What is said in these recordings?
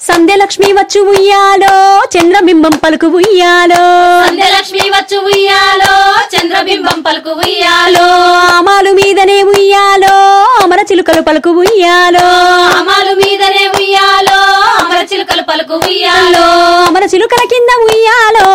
సంధ్యలక్ష్మి వచ్చు ఉయ్యాలో చంద్రబింబం పలుకు ఉయ్యాలో. సంధ్యలక్ష్మి వచ్చు ఉయ్యాలో చంద్రబింబం పలుకు ఉయ్యాలో. ఆమాలు మీదనే ఉయ్యాలో అమర చిలుకలు పలుకు ఉయ్యాలో. అమలు మీదనే ఉయ్యాలో అమర చిలుకలు పలుకు ఉయ్యాలో. అమర చిలుకల కింద ఉయ్యాలో.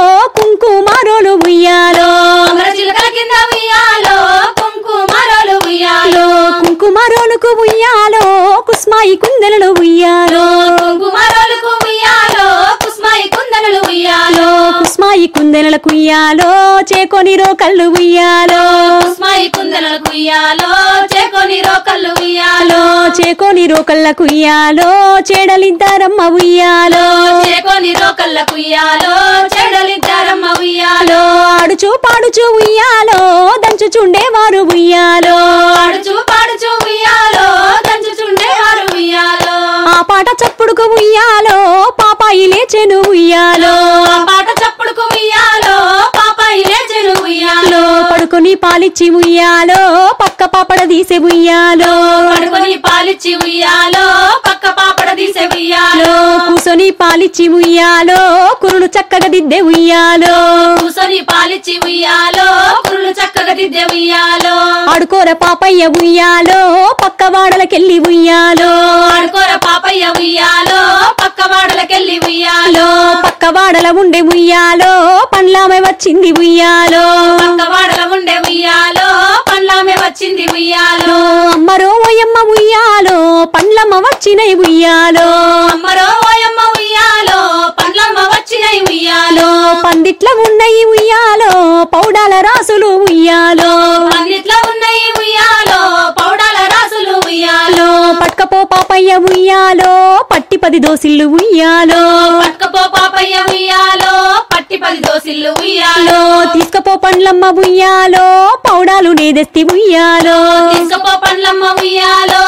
కుస్మాయి కుందెలకు ఉయ్యాలో చేకొని కళ్ళు ఉయ్యాలో. కుస్మాయి కుందనలకు ఉయ్యాలో చేకొని రోకళ్ళు ఉయ్యాలో. చేకొని కళ్ళకు ఉయ్యాలో చేడలిద్దారమ్మ ఉయ్యాలో. చేకొని రోకళ్ళకు ఉయ్యాలో చెడలిద్దారమ్మ ఉయ్యాలో. ఆడుచు పాడుచు ఉయ్యాలో దంచుచుండేవారు ఉయ్యాలో. పాలిచ్చి ఉయ్యాలో పక్క పాపడ తీసే ఉయ్యాలో. పడుకొని పాలిచ్చి ఉయ్యాలో పక్క పాపడ తీసే ఉయ్యాలో. కూసొని పాలిచ్చి ఉయ్యాలో కురులు చక్కగా దిద్దే ఉయ్యాలో. కూసొని పాలిచ్చి ఉయ్యాలో కురులు చక్కగా దిద్దే ఉయ్యాలో. ఆడుకోర పాపయ్య ఉయ్యాలో పక్క వాడలకెళ్ళి ఉయ్యాలో. ఆడుకోర పాపయ్య ఉయ్యాలో పక్క వాడలకెళ్ళి ఉయ్యాలో. పక్క వాడల ఉండే ఉయ్యాలో పండ్లామె వచ్చింది ఉయ్యాలో. పండ్లమ్మ వచ్చినై ఉయ్యాలో. అమ్మరో ఓయమ్మ ఉయ్యాలో పండ్లమ్మ వచ్చినై ఉయ్యాలో. పందిట్ల ఉన్నాయి ఉయ్యాలో పౌడాల రాసులు ఉయ్యాలో. పందిట్లో ఉన్నాయి ఉయ్యాలో పౌడాల రాసులు ఉయ్యాలో. పట్కపో పాపయ్య ఉయ్యాలో పట్టి పది దోసిల్లు ఉయ్యాలో. పట్టుకపో పాపయ్య ఉయ్యాలో పట్టి పది దోసిల్లు ఉయ్యాలో. తీసుకపో పండ్లమ్మ ఉయ్యాలో పౌడాలు నేదెస్తి ఉయ్యాలో. తీసుకపో పండ్లమ్మ ఉయ్యాలో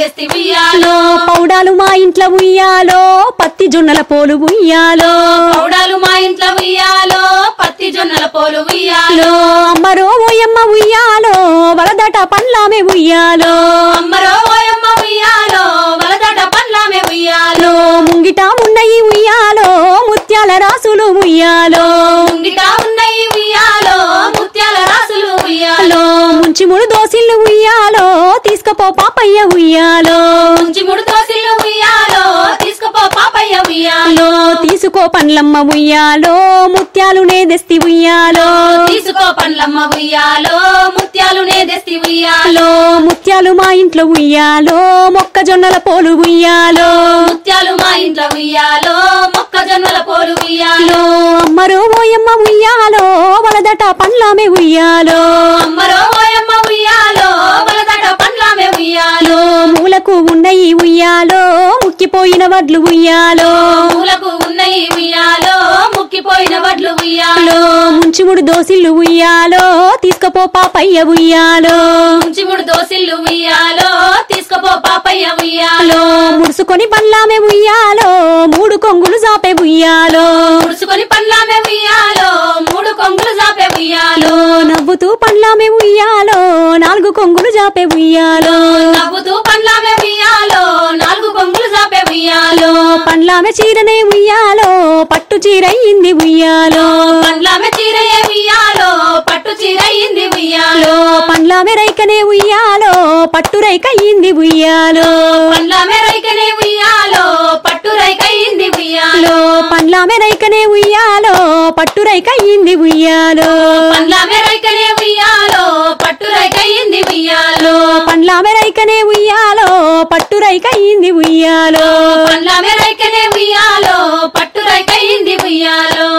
పౌడాలు నేదెస్తి ఉయ్యాలో. పౌడాలు మా ఇంట్లో ఉయ్యాలో పత్తి జొన్నల పోలు ఉయ్యాలో. పౌడాలు మా ఇంట్లో ఉయ్యాలో పత్తి జొన్నల పోలు ఉయ్యాలో. అమ్మరో ఓయమ్మ ఉయ్యాలో వలదట పండ్లామె ఉయ్యాలో. అమ్మరో ఉయ్యాలో. ముంచి ముడు దోసిల్లు ఉయ్యాలో తీసుకుపో పాపయ్య ఉయ్యాలో. తీసుకో పండ్లమ్మ ఉయ్యాలో ముత్యాలు నేదెస్తి ఉయ్యాలో. తీసుకో పండ్లమ్మ ఉయ్యాలో ముత్యాలు నేదెస్తి ఉయ్యాలో. ముత్యాలు మా ఇంట్లో ఉయ్యాలో మొక్కజొన్నల పోలు ఉయ్యాలో. ముత్యాలు మా ఇంట్లో ఉయ్యాలో మొక్కజొన్నల పోలు ఉయ్యాలో. అమ్మరో ఓయమ్మ ఉయ్యాలో వలదట పండ్లామె ఉయ్యాలో. అమ్మరో మూలకు ఉన్నయి ఉయ్యాలో ముక్కిపోయిన వడ్లు ఉయ్యాలో. పూలకు ఉన్నాయి ఉయ్యాలో ముక్కిపోయిన వడ్లు ఉయ్యాలో. ముంచిముడు దోసిల్లు ఉయ్యాలో తీసుకపో పాపయ్య ఉయ్యాలో. ముంచిముడు దోసిల్లు ఉయ్యాలో తీసుకుపో పాపయ్య ఉయ్యాలో. ముడుసుకొని పండ్లామె ఉయ్యాలో మూడు కొంగులు జాపే ఉయ్యాలో. ముడుచుకొని పండ్లామే ఉయ్యాలో మూడు కొంగులు జాపే ఉయ్యాలో. నవ్వుతూ పండ్లామె ఉయ్యాలో. నాలుగు కొంగులు జాపే ఉయ్యాలో. నవ్వుతూ పండ్లామే ఉయ్యాలో. నాలుగు కొంగులు జాపే ఉయ్యాలో. పండ్లామె చీరనే ఉయ్యాలో. పట్టు చీర అయింది ఉయ్యాలో పండ్లామె చీరయే ఉయ్యాలో. పట్టు చీర అయింది ఉయ్యాలో పండ్లామె రైకనే ఉయ్యాలో. పట్టు రైక అయింది ఉయ్యాలో పండ్లామె రైకనే ఉయ్యాలో. పట్టు రైక అయింది ఉయ్యాలో. పండ్లామె పట్టు రైక అయింది ఉయ్యాలో. పండ్లామె రైకనే ఉయ్యాలో పట్టు రైక అయింది ఉయ్యాలో. పండ్లామె రైకనే ఉయ్యాలో పట్టు రైక అయింది ఉయ్యాలో. పండ్లామె రైకనే ఉయ్యాలో పట్టు రైక అయింది ఉయ్యాలో.